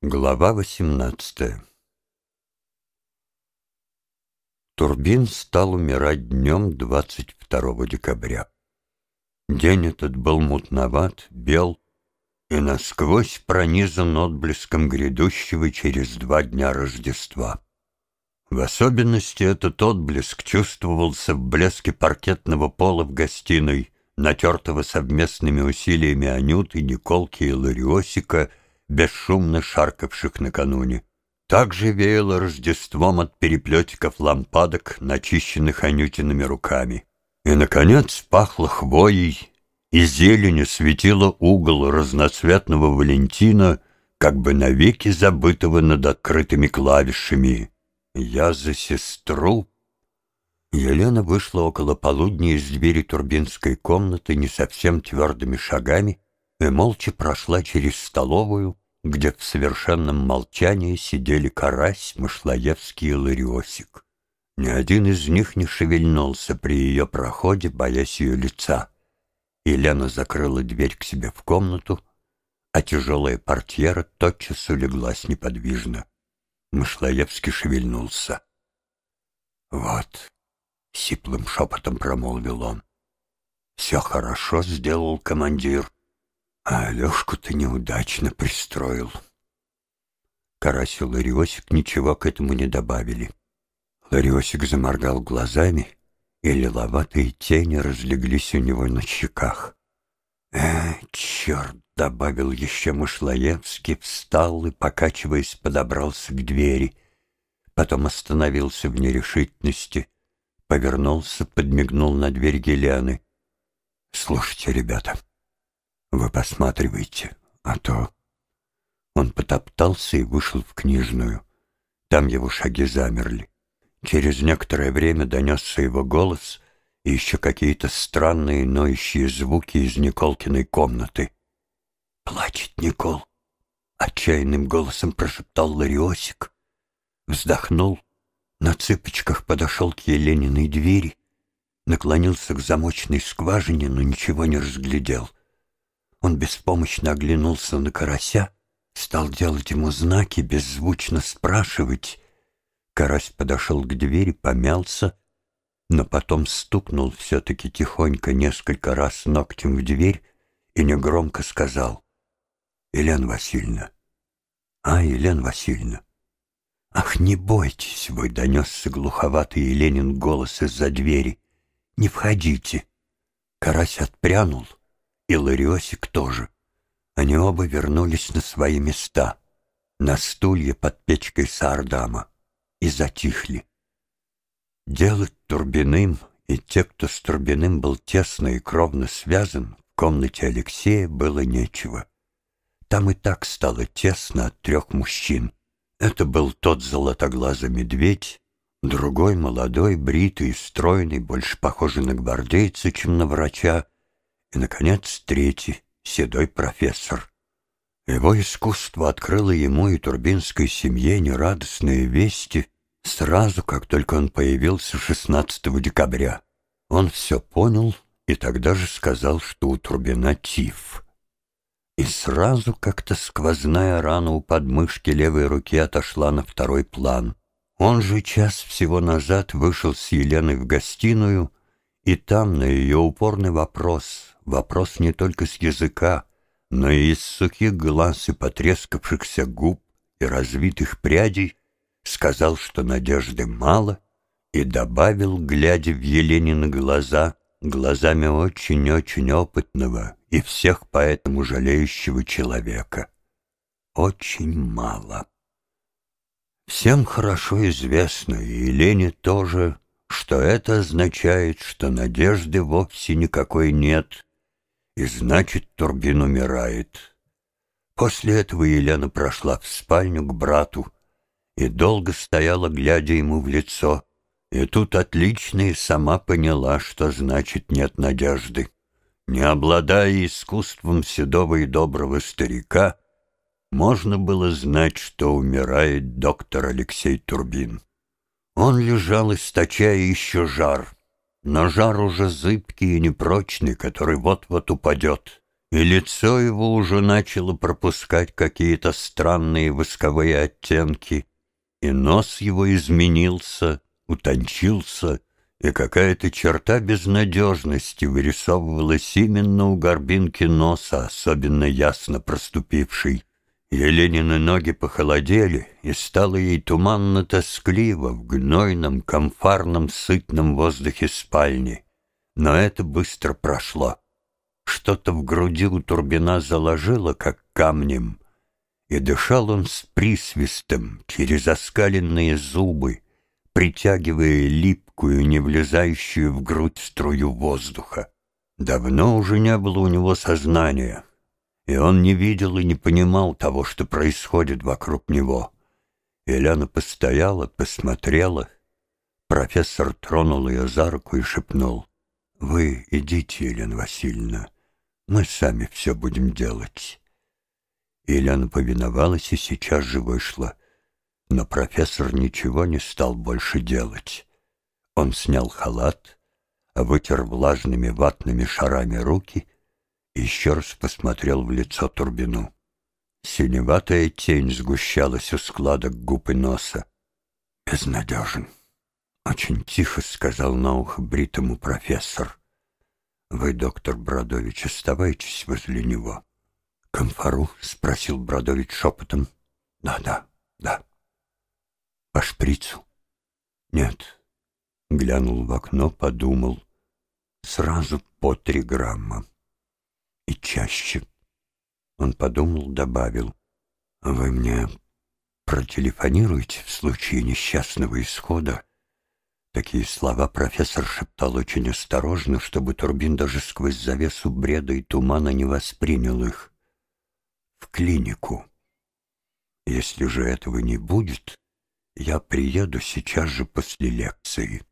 Глава 18 Турбин стал умирать днем 22 декабря. День этот был мутноват, бел и насквозь пронизан отблеском грядущего через два дня Рождества. В особенности этот отблеск чувствовался в блеске паркетного пола в гостиной, натертого совместными усилиями Анюты, Николки и Лариосика — бесшумно шаркавших накануне. Также веяло Рождеством от переплетиков лампадок, начищенных Анютиными руками. И, наконец, пахло хвоей, и зеленью светило угол разноцветного Валентина, как бы навеки забытого над открытыми клавишами. «Я за сестру». Елена вышла около полудня из двери турбинской комнаты не совсем твердыми шагами и молча прошла через столовую, где в совершенном молчании сидели Карась, Мышлоевский и Лариосик. Ни один из них не шевельнулся при ее проходе, боясь ее лица. Елена закрыла дверь к себе в комнату, а тяжелая портьера тотчас улеглась неподвижно. Мышлоевский шевельнулся. «Вот», — сиплым шепотом промолвил он, — «все хорошо сделал командир». А Алешку ты неудачно пристроил. Карась и Лариосик ничего к этому не добавили. Лариосик заморгал глазами, и лиловатые тени разлеглись у него на щеках. «Э, черт!» — добавил еще Мышлоевский, встал и, покачиваясь, подобрался к двери. Потом остановился в нерешительности, повернулся, подмигнул на дверь Гелены. «Слушайте, ребята, вы посматривайте, а то...» Он потоптался и вышел в книжную. Там его шаги замерли. Через некоторое время донесся его голос и еще какие-то странные ноющие звуки из Николкиной комнаты. «Плачет Никол!» — отчаянным голосом прошептал Лариосик. Вздохнул, на цыпочках подошел к Елениной двери, наклонился к замочной скважине, но ничего не разглядел. Он беспомощно оглянулся на карася, стал делать ему знаки, беззвучно спрашивать. Карась подошел к двери, помялся, но потом стукнул все-таки тихонько несколько раз ногтем в дверь и негромко сказал «Елена Васильевна». «А, Елена Васильевна». «Ах, не бойтесь вы!» — донесся глуховатый Еленин голос из-за двери. «Не входите!» Карась отпрянул, и Лариосик тоже. Они оба вернулись на свои места, на стулья под печкой Сардама, и затихли. Делать Турбиным и те, кто с Турбиным был тесно и кровно связан, в комнате Алексея было нечего. Там и так стало тесно от трех мужчин. Это был тот золотоглазый медведь, другой молодой, бритый, стройный, больше похожий на гвардейца, чем на врача, и, наконец, третий, седой профессор. Его искусство открыло ему и турбинской семье нерадостные вести сразу, как только он появился 16 декабря. Он все понял и тогда же сказал, что у Турбина тиф. И сразу как-то сквозная рана у подмышки левой руки отошла на второй план. Он же час всего назад вышел с Еленой в гостиную, и там на ее упорный вопрос Вопрос не только с языка, но и из сухих глаз и потрескавшихся губ и развитых прядей сказал, что надежды мало, и добавил, глядя в Еленины глаза, глазами очень-очень опытного и всех поэтому жалеющего человека. Очень мало. Всем хорошо известно, и Елене тоже, что это означает, что надежды вовсе никакой нет, и значит, Турбин умирает. После этого Елена прошла в спальню к брату и долго стояла, глядя ему в лицо. И тут отлично и сама поняла, что значит нет надежды. Не обладая искусством седого и доброго старика, можно было знать, что умирает доктор Алексей Турбин. Он лежал, источая еще жар — но жар уже зыбкий и непрочный, который вот-вот упадет. и лицо его уже начало пропускать какие-то странные восковые оттенки, и нос его изменился, утончился, и какая-то черта безнадежности вырисовывалась именно у горбинки носа, особенно ясно проступившей. Еленины ноги похолодели, и стало ей туманно-тоскливо в гнойном, комфарном, сытном воздухе спальни. Но это быстро прошло. Что-то в груди у Турбина заложило, как камнем, и дышал он с присвистом через оскаленные зубы, притягивая липкую, не влезающую в грудь струю воздуха. Давно уже не было у него сознания — и он не видел и не понимал того, что происходит вокруг него. Еляна постояла, посмотрела. Профессор тронул ее за руку и шепнул. «Вы идите, Елена Васильевна, мы сами все будем делать». Еляна повиновалась и сейчас же вышла. Но профессор ничего не стал больше делать. Он снял халат, вытер влажными ватными шарами руки — еще раз посмотрел в лицо Турбину. Синеватая тень сгущалась у складок губ и носа. «Безнадежен», — очень тихо сказал на ухо бритому профессор. «Вы, доктор Бродович, оставайтесь возле него». «Комфору?» — спросил Бродович шепотом. «Да, да, да». «По шприцу?» «Нет». Глянул в окно, подумал. «Сразу по три грамма» и чаще. Он подумал, добавил, «Вы мне протелефонируете в случае несчастного исхода?» Такие слова профессор шептал очень осторожно, чтобы Турбин даже сквозь завесу бреда и тумана не воспринял их. «В клинику. Если же этого не будет, я приеду сейчас же после лекции».